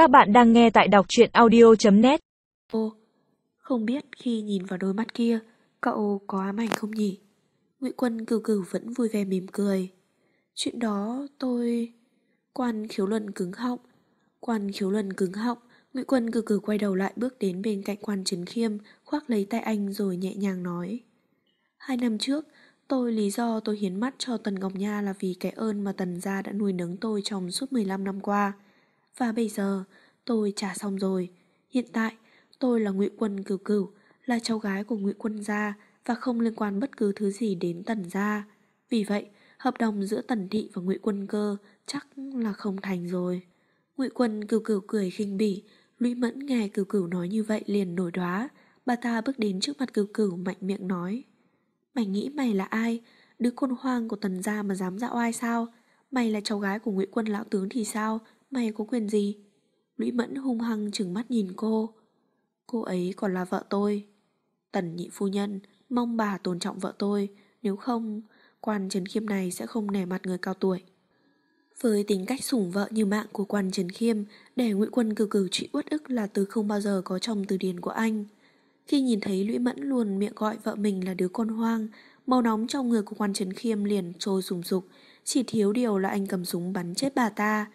Các bạn đang nghe tại đọc truyện audio.net Ô, không biết khi nhìn vào đôi mắt kia, cậu có ám ảnh không nhỉ? Ngụy Quân cử cử vẫn vui vẻ mỉm cười. Chuyện đó tôi... Quan khiếu luân cứng họng. Quan khiếu luân cứng họng, Ngụy Quân cử cử quay đầu lại bước đến bên cạnh quan trấn khiêm, khoác lấy tay anh rồi nhẹ nhàng nói. Hai năm trước, tôi lý do tôi hiến mắt cho Tần Ngọc Nha là vì cái ơn mà Tần gia đã nuôi nấng tôi trong suốt 15 năm qua. Và bây giờ, tôi trả xong rồi. Hiện tại, tôi là Ngụy Quân Cửu Cửu, là cháu gái của Ngụy Quân gia và không liên quan bất cứ thứ gì đến Tần gia. Vì vậy, hợp đồng giữa Tần thị và Ngụy Quân Cơ chắc là không thành rồi. Ngụy Quân Cửu Cửu cười khinh bỉ, Lũy Mẫn nghe Cửu Cửu nói như vậy liền nổi đoá, bà ta bước đến trước mặt Cửu Cửu mạnh miệng nói: "Mày nghĩ mày là ai? Đứa con hoang của Tần gia mà dám dạo ai sao? Mày là cháu gái của Ngụy Quân lão tướng thì sao? Mày có quyền gì?" Lũy Mẫn hung hăng trừng mắt nhìn cô. Cô ấy còn là vợ tôi. Tần nhị phu nhân, mong bà tôn trọng vợ tôi, nếu không, quan Trần Khiêm này sẽ không nể mặt người cao tuổi. Với tính cách sủng vợ như mạng của quan Trần Khiêm, để Ngụy Quân cử cử trị uất ức là từ không bao giờ có trong từ điển của anh. Khi nhìn thấy Lũy Mẫn luôn miệng gọi vợ mình là đứa con hoang, màu nóng trong người của quan Trần Khiêm liền trôi rùng rục, chỉ thiếu điều là anh cầm súng bắn chết bà ta.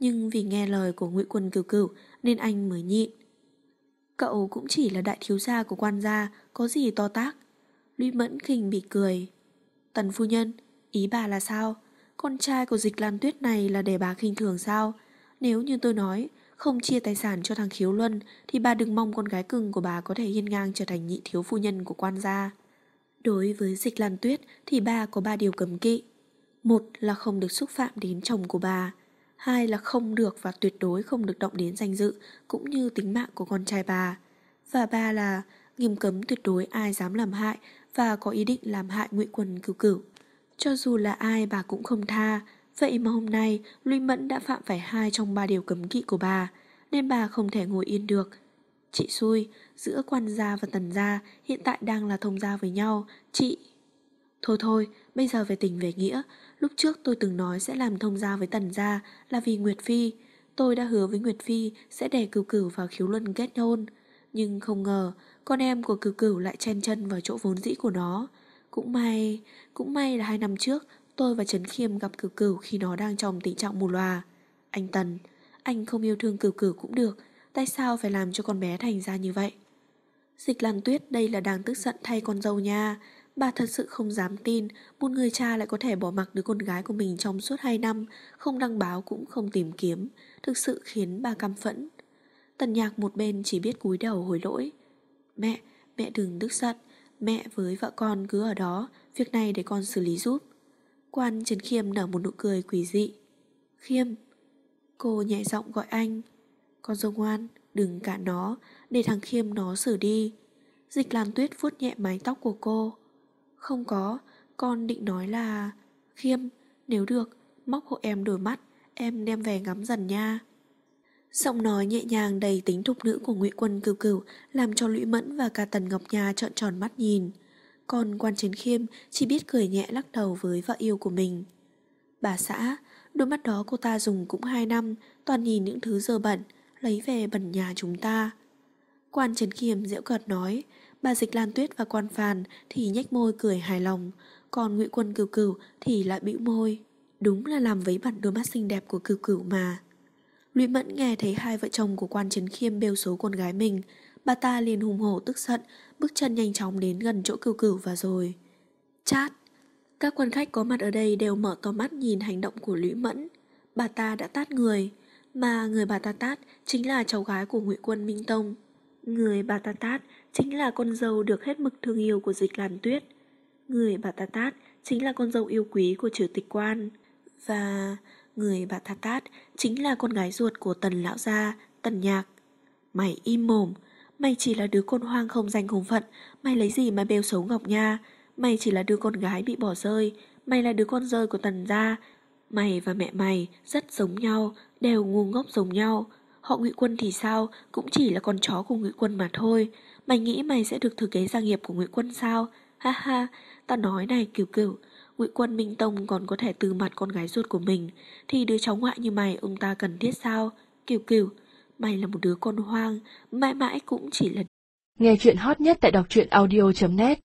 Nhưng vì nghe lời của Ngụy Quân cửu cửu nên anh mới nhịn. Cậu cũng chỉ là đại thiếu gia của quan gia, có gì to tác. Lũy Mẫn khinh bị cười. Tần phu nhân, ý bà là sao? Con trai của dịch lan tuyết này là để bà khinh thường sao? Nếu như tôi nói, không chia tài sản cho thằng khiếu luân thì bà đừng mong con gái cưng của bà có thể hiên ngang trở thành nhị thiếu phu nhân của quan gia. Đối với dịch lan tuyết thì bà có ba điều cấm kỵ. Một là không được xúc phạm đến chồng của bà. Hai là không được và tuyệt đối không được động đến danh dự cũng như tính mạng của con trai bà. Và ba là nghiêm cấm tuyệt đối ai dám làm hại và có ý định làm hại ngụy quân cửu cửu. Cho dù là ai bà cũng không tha, vậy mà hôm nay Luy Mẫn đã phạm phải hai trong ba điều cấm kỵ của bà, nên bà không thể ngồi yên được. Chị xui, giữa quan gia và tần gia hiện tại đang là thông gia với nhau, chị... Thôi thôi, bây giờ về tình về nghĩa, lúc trước tôi từng nói sẽ làm thông gia với tần gia là vì Nguyệt Phi. Tôi đã hứa với Nguyệt Phi sẽ để cửu cửu vào khiếu luân kết hôn. Nhưng không ngờ, con em của cửu cửu lại chen chân vào chỗ vốn dĩ của nó. Cũng may, cũng may là hai năm trước tôi và Trấn Khiêm gặp cửu cửu khi nó đang trong tình trạng mù loà. Anh Tần, anh không yêu thương cửu cửu cũng được, tại sao phải làm cho con bé thành ra như vậy? Dịch Lan Tuyết đây là đang tức giận thay con dâu nha. Bà thật sự không dám tin một người cha lại có thể bỏ mặc đứa con gái của mình trong suốt hai năm, không đăng báo cũng không tìm kiếm, thực sự khiến bà căm phẫn. Tần nhạc một bên chỉ biết cúi đầu hối lỗi. Mẹ, mẹ đừng tức giận, mẹ với vợ con cứ ở đó, việc này để con xử lý giúp. Quan Trần Khiêm nở một nụ cười quỷ dị. Khiêm, cô nhẹ giọng gọi anh. Con dâu ngoan, đừng cả nó, để thằng Khiêm nó xử đi. Dịch Lan Tuyết vuốt nhẹ mái tóc của cô. Không có, con định nói là... Khiêm, nếu được, móc hộ em đôi mắt, em đem về ngắm dần nha. Giọng nói nhẹ nhàng đầy tính thục nữ của ngụy Quân Cửu Cửu làm cho Lũy Mẫn và cả Tần Ngọc Nha trợn tròn mắt nhìn. Còn quan chiến khiêm chỉ biết cười nhẹ lắc đầu với vợ yêu của mình. Bà xã, đôi mắt đó cô ta dùng cũng hai năm, toàn nhìn những thứ dơ bẩn, lấy về bẩn nhà chúng ta. Quan Trấn Khiêm diễu cợt nói, bà Dịch Lan Tuyết và quan Phàn thì nhếch môi cười hài lòng, còn Ngụy Quân Cửu Cửu thì lại bĩu môi. Đúng là làm vấy bẩn đôi mắt xinh đẹp của Cửu Cửu mà. Lũy Mẫn nghe thấy hai vợ chồng của quan Trấn Khiêm bêu xấu con gái mình, bà ta liền hùng hổ tức giận, bước chân nhanh chóng đến gần chỗ Cửu Cửu và rồi chát. Các quan khách có mặt ở đây đều mở to mắt nhìn hành động của Lũy Mẫn. Bà ta đã tát người, mà người bà ta tát chính là cháu gái của Ngụy Quân Minh Tông. Người bà ta tát chính là con dâu được hết mực thương yêu của Dịch Lan Tuyết. Người bà ta tát chính là con dâu yêu quý của Chủ tịch quan. Và người bà ta tát chính là con gái ruột của Tần Lão Gia, Tần Nhạc. Mày im mồm, mày chỉ là đứa con hoang không danh hùng phận, mày lấy gì mà bêu xấu Ngọc Nha. Mày chỉ là đứa con gái bị bỏ rơi, mày là đứa con rơi của Tần Gia. Mày và mẹ mày rất giống nhau, đều ngu ngốc giống nhau. Họ ngụy quân thì sao, cũng chỉ là con chó của ngụy quân mà thôi. Mày nghĩ mày sẽ được thừa kế gia nghiệp của ngụy quân sao? Ha ha, ta nói này cửu cửu, ngụy quân Minh Tông còn có thể từ mặt con gái ruột của mình, thì đứa cháu ngoại như mày ông ta cần thiết sao? Cửu cửu, Mày là một đứa con hoang, mãi mãi cũng chỉ là... Nghe chuyện hot nhất tại đọc truyện audio.net